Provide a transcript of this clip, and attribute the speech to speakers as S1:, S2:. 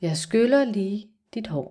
S1: Jeg skyller lige dit hår.